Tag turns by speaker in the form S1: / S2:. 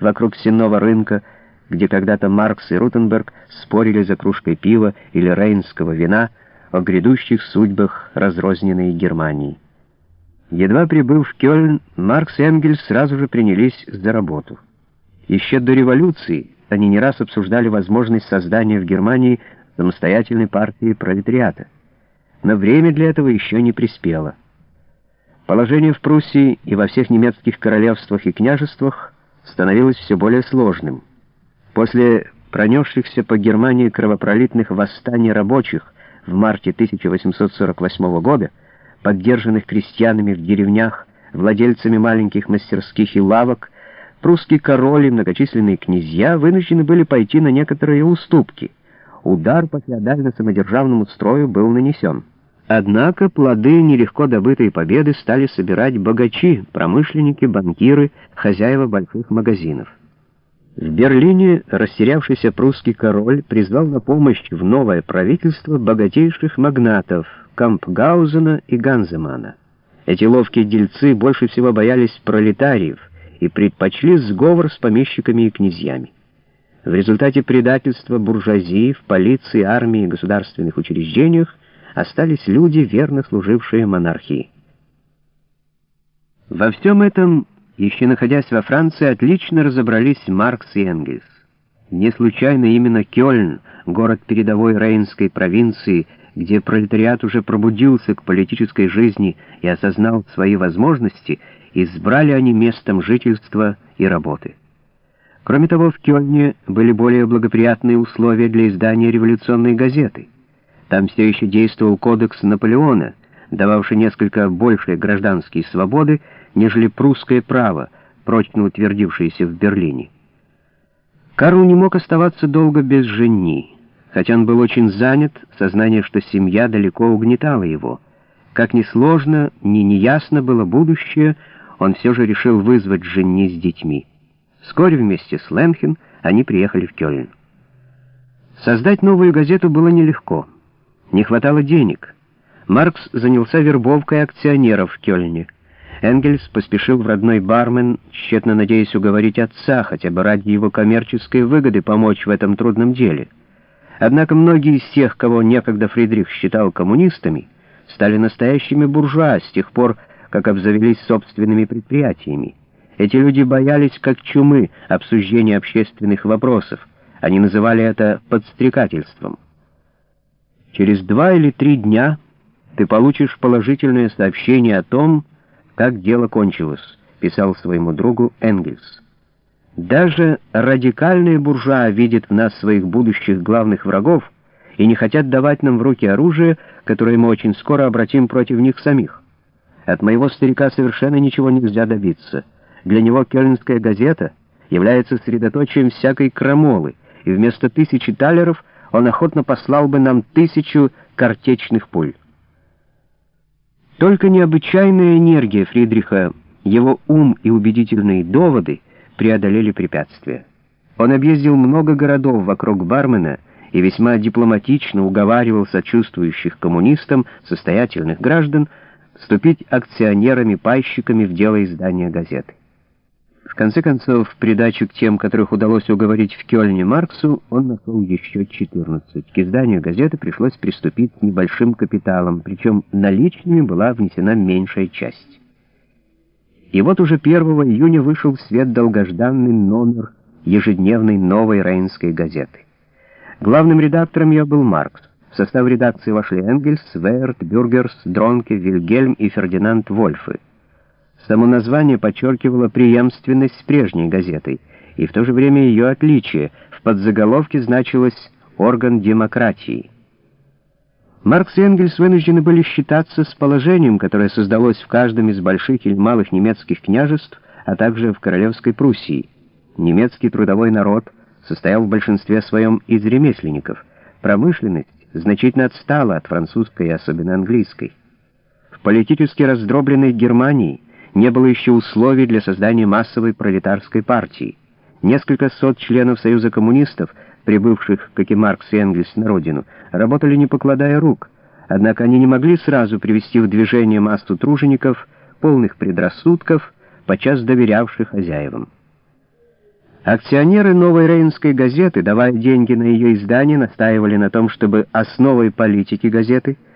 S1: вокруг сенного рынка, где когда-то Маркс и Рутенберг спорили за кружкой пива или рейнского вина о грядущих судьбах разрозненной Германии. Едва прибыв в Кёльн, Маркс и Энгельс сразу же принялись за работу. Еще до революции они не раз обсуждали возможность создания в Германии самостоятельной партии пролетариата. Но время для этого еще не приспело. Положение в Пруссии и во всех немецких королевствах и княжествах становилось все более сложным. После пронесшихся по Германии кровопролитных восстаний рабочих в марте 1848 года, поддержанных крестьянами в деревнях, владельцами маленьких мастерских и лавок, прусский король и многочисленные князья вынуждены были пойти на некоторые уступки. Удар по феодально-самодержавному строю был нанесен. Однако плоды нелегко добытой победы стали собирать богачи, промышленники, банкиры, хозяева больших магазинов. В Берлине растерявшийся прусский король призвал на помощь в новое правительство богатейших магнатов Кампгаузена и Ганземана. Эти ловкие дельцы больше всего боялись пролетариев и предпочли сговор с помещиками и князьями. В результате предательства буржуазии в полиции, армии и государственных учреждениях остались люди, верно служившие монархии. Во всем этом еще находясь во Франции, отлично разобрались Маркс и Энгельс. Не случайно именно Кёльн, город передовой Рейнской провинции, где пролетариат уже пробудился к политической жизни и осознал свои возможности, избрали они местом жительства и работы. Кроме того, в Кёльне были более благоприятные условия для издания революционной газеты. Там все еще действовал кодекс Наполеона, дававший несколько большие гражданские свободы, нежели прусское право, прочно утвердившееся в Берлине. Карл не мог оставаться долго без жени. Хотя он был очень занят, сознание, что семья далеко угнетало его. Как ни сложно, ни неясно было будущее, он все же решил вызвать жени с детьми. Вскоре вместе с Лемхен они приехали в Кёльн. Создать новую газету было нелегко. Не хватало денег. Маркс занялся вербовкой акционеров в Кёльне. Энгельс поспешил в родной Бармен, тщетно надеясь уговорить отца, хотя бы ради его коммерческой выгоды помочь в этом трудном деле. Однако многие из тех, кого некогда Фридрих считал коммунистами, стали настоящими буржуа с тех пор, как обзавелись собственными предприятиями. Эти люди боялись как чумы обсуждения общественных вопросов. Они называли это подстрекательством. Через два или три дня ты получишь положительное сообщение о том, как дело кончилось, писал своему другу Энгельс. Даже радикальные буржуа видят в нас своих будущих главных врагов и не хотят давать нам в руки оружие, которое мы очень скоро обратим против них самих. От моего старика совершенно ничего нельзя добиться. Для него Кёльнская газета является средоточием всякой крамолы, и вместо тысячи талеров он охотно послал бы нам тысячу картечных пуль. Только необычайная энергия Фридриха, его ум и убедительные доводы преодолели препятствия. Он объездил много городов вокруг Бармена и весьма дипломатично уговаривал сочувствующих коммунистам, состоятельных граждан, вступить акционерами-пайщиками в дело издания газеты. В конце концов, в придачу к тем, которых удалось уговорить в Кёльне Марксу, он нашел еще 14. К изданию газеты пришлось приступить с небольшим капиталом, причем наличными была внесена меньшая часть. И вот уже 1 июня вышел в свет долгожданный номер ежедневной новой рейнской газеты. Главным редактором ее был Маркс. В состав редакции вошли Энгельс, Вейерт, Бюргерс, Дронке, Вильгельм и Фердинанд Вольфы. Само название подчеркивало преемственность с прежней газетой, и в то же время ее отличие. В подзаголовке значилось «орган демократии». Маркс и Энгельс вынуждены были считаться с положением, которое создалось в каждом из больших или малых немецких княжеств, а также в Королевской Пруссии. Немецкий трудовой народ состоял в большинстве своем из ремесленников. Промышленность значительно отстала от французской и особенно английской. В политически раздробленной Германии не было еще условий для создания массовой пролетарской партии. Несколько сот членов Союза коммунистов, прибывших, как и Маркс и Энгельс, на родину, работали не покладая рук, однако они не могли сразу привести в движение массу тружеников, полных предрассудков, подчас доверявших хозяевам. Акционеры «Новой Рейнской газеты», давая деньги на ее издание, настаивали на том, чтобы основой политики газеты